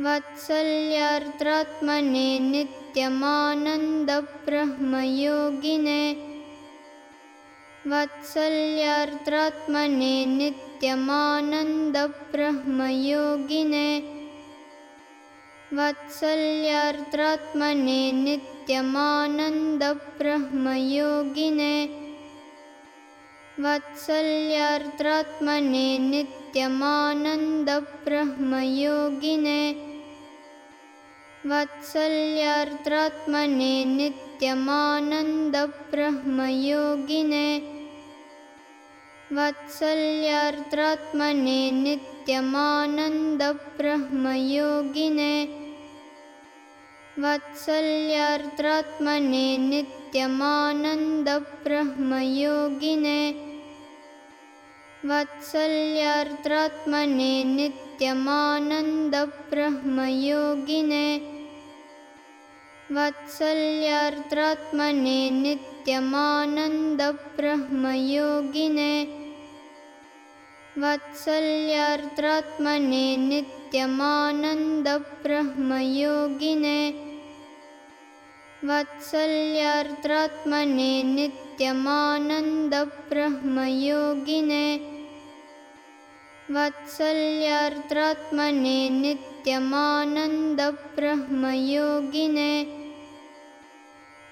वत्सल्यार्द्रात्मने नित्यमानन्दब्रह्मयोगिने। वत्सल्यार्द्रात्मने नित्यमानन्दब्रह्मयोगिने। वत्सल्यार्द्रात्मने नित्यमानन्दब्रह्मयोगिने। वत्सल्यार्द्रात्मने नित्यमानन्दब्रह्मयोगिने वत्सल्यार्द्रात्मने नित्यमानन्दब्रह्मयोगिने। वत्सल्यार्द्रात्मने नित्यमानन्दब्रह्मयोगिने। वत्सल्यार्द्रात्मने नित्यमानन्दब्रह्मयोगिने। वत्सल्यार्द्रात्मने नित्यमानन्दब्रह्मयोगिने वत्सल्यार्द्रात्मने नित्यमानन्दब्रह्मयोगिने। वत्सल्यार्द्रात्मने नित्यमानन्दब्रह्मयोगिने। वत्सल्यार्द्रात्मने नित्यमानन्दब्रह्मयोगिने। वत्सल्यार्द्रात्मने नित्यमानन्दब्रह्मयोगिने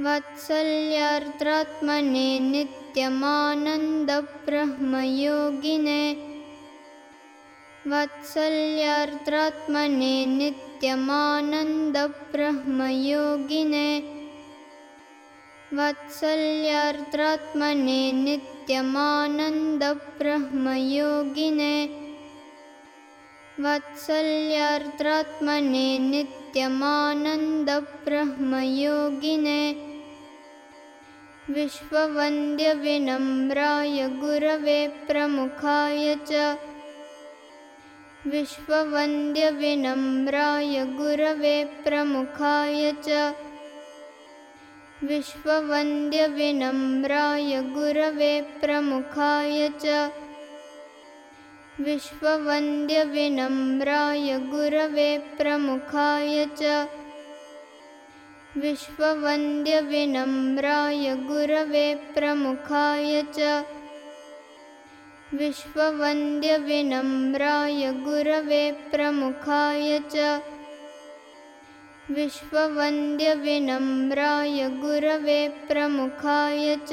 वत्सल्यार्द्रात्मने नित्यमानन्दब्रह्मयोगिने। वत्सल्यार्द्रात्मने नित्यमानन्दब्रह्मयोगिने। वत्सल्यार्द्रात्मने नित्यमानन्दब्रह्मयोगिने। वत्सल्यार्द्रात्मने नित्यमानन्दब्रह्मयोगिने विश्ववन्द्यविनम्राय गुरवे प्रमुखाय च विश्ववन्द्यविनम्राय गुरवे प्रमुखाय च विश्ववन्द्यविनम्राय गुरवे प्रमुखाय च विश्ववन्द्यविनम्राय गुरवे प्रमुखाय च विश्ववन्द्यविनम्राय गुरवे प्रमुखाय च विश्ववन्द्यविनम्राय गुरवे प्रमुखाय च विश्ववन्द्यविनम्राय गुरवे प्रमुखाय च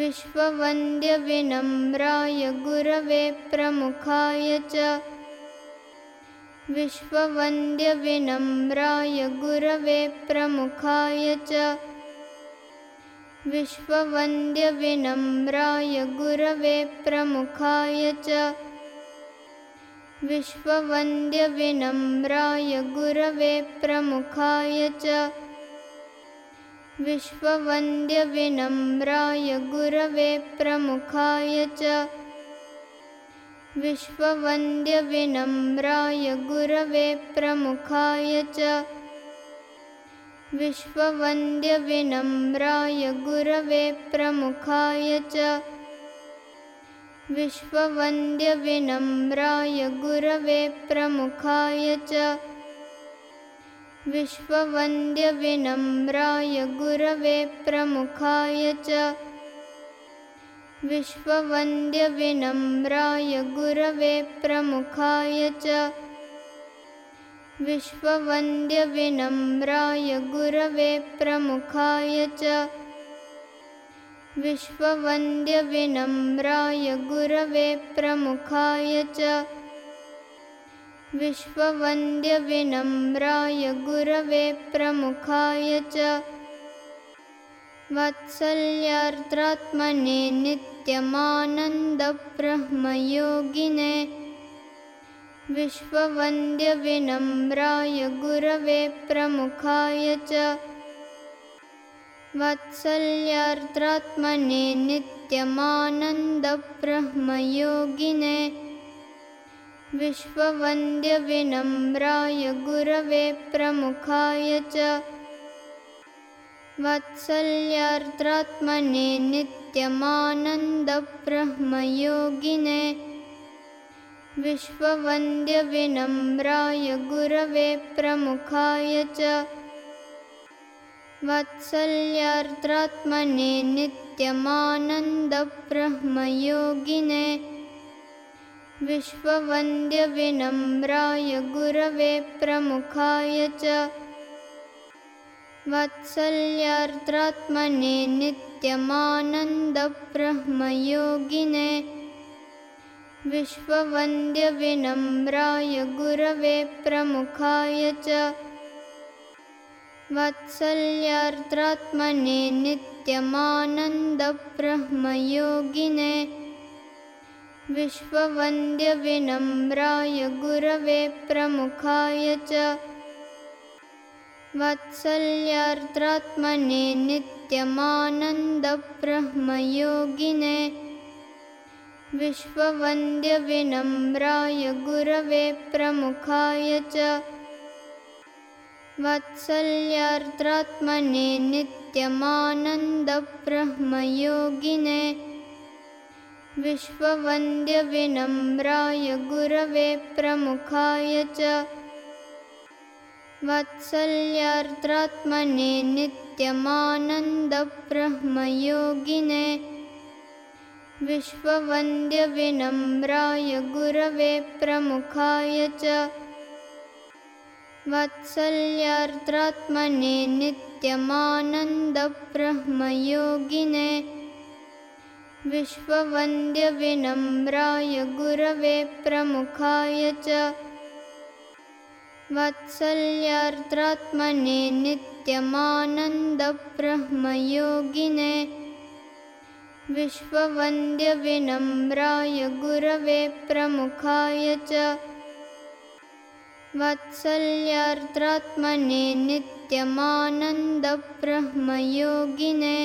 विश्ववन्द्यविनम्राय गुरवे प्रमुखाय च विश्ववन्द्यविनम्राय गुरवे प्रमुखाय च। विश्ववन्द्यविनम्राय गुरवे प्रमुखाय च। विश्ववन्द्यविनम्राय गुरवे प्रमुखाय च। विश्ववन्द्यविनम्राय गुरवे प्रमुखाय च विश्ववन्द्यविनम्राय गुरवे प्रमुखाय च विश्ववन्द्यविनम्राय गुरवे प्रमुखाय च विश्ववन्द्यविनम्राय गुरवे प्रमुखाय च विश्ववन्द्यविनम्राय गुरवे प्रमुखाय च विश्ववन्द्यविनम्राय गुरवे प्रमुखाय च विश्ववन्द्यविनम्राय गुरवे प्रमुखाय च विश्ववन्द्यविनम्राय गुरवे प्रमुखाय च विश्ववन्द्यविनम्राय गुरवे प्रमुखाय च वत्सल्यार्द्रात्मने नित्यमानन्दब्रह्मयोगिने विश्ववन्द्यविनम्राय गुरवे प्रमुखाय च वत्सल्यार्द्रात्मने नित्यमानन्दब्रह्मयोगिने विश्ववन्द्यविनम्राय गुरवे प्रमुखाय च वत्सल्यार्द्रात्मने नित्यमानन्दब्रह्मयोगिने विश्ववन्द्यविनम्राय गुरवे प्रमुखाय च वत्सल्यार्द्रात्मने नित्यमानन्दब्रह्मयोगिने विश्ववन्द्यविनम्राय गुरवे प्रमुखाय च वत्सल्यार्द्रात्मने नित्यमानन्दब्रह्मयोगिने विश्ववन्द्यविनम्राय गुरवे प्रमुखाय च वत्सल्यार्द्रात्मने नित्यमानन्दब्रह्मयोगिने विश्ववन्द्यविनम्राय गुरवे प्रमुखाय च वत्सल्यार्द्रात्मने नित्यमानन्दब्रह्मयोगिने विश्ववन्द्यविनम्राय गुरवे प्रमुखाय च वत्सल्यार्द्रात्मने नित्यमानन्दब्रह्मयोगिने विश्ववन्द्यविनम्राय गुरवे प्रमुखाय च वत्सल्यार्द्रात्मने नित्यमानन्दब्रह्मयोगिने विश्ववन्द्यविनम्राय गुरवे प्रमुखाय च वत्सल्यार्द्रात्मने नित्यमानन्दब्रह्मयोगिने विश्ववन्द्यविनम्राय गुरवे प्रमुखाय च वत्सल्यार्द्रात्मने नित्यमानन्दब्रह्मयोगिने विश्ववन्द्यविनम्राय गुरवे प्रमुखाय च वत्सल्यार्द्रात्मने नित्यमानन्दब्रह्मयोगिने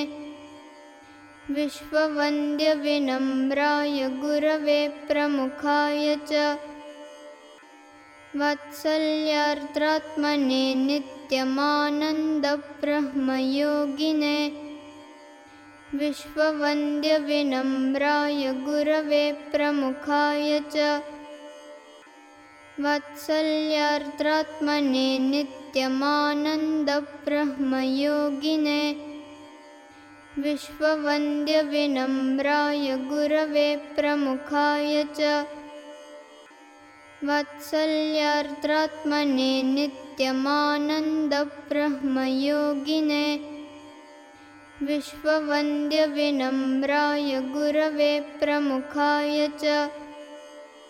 विश्ववन्द्यविनम्राय गुरवे प्रमुखाय च वत्सल्यार्द्रात्मने नित्यमानन्दब्रह्मयोगिने विश्ववन्द्यविनम्राय गुरवे प्रमुखाय च वत्सल्यार्द्रात्मने नित्यमानन्दब्रह्मयोगिने विश्ववन्द्यविनम्राय गुरवे प्रमुखाय च वत्सल्यार्द्रात्मने नित्यमानन्दब्रह्मयोगिने विश्ववन्द्यविनम्राय गुरवे प्रमुखाय च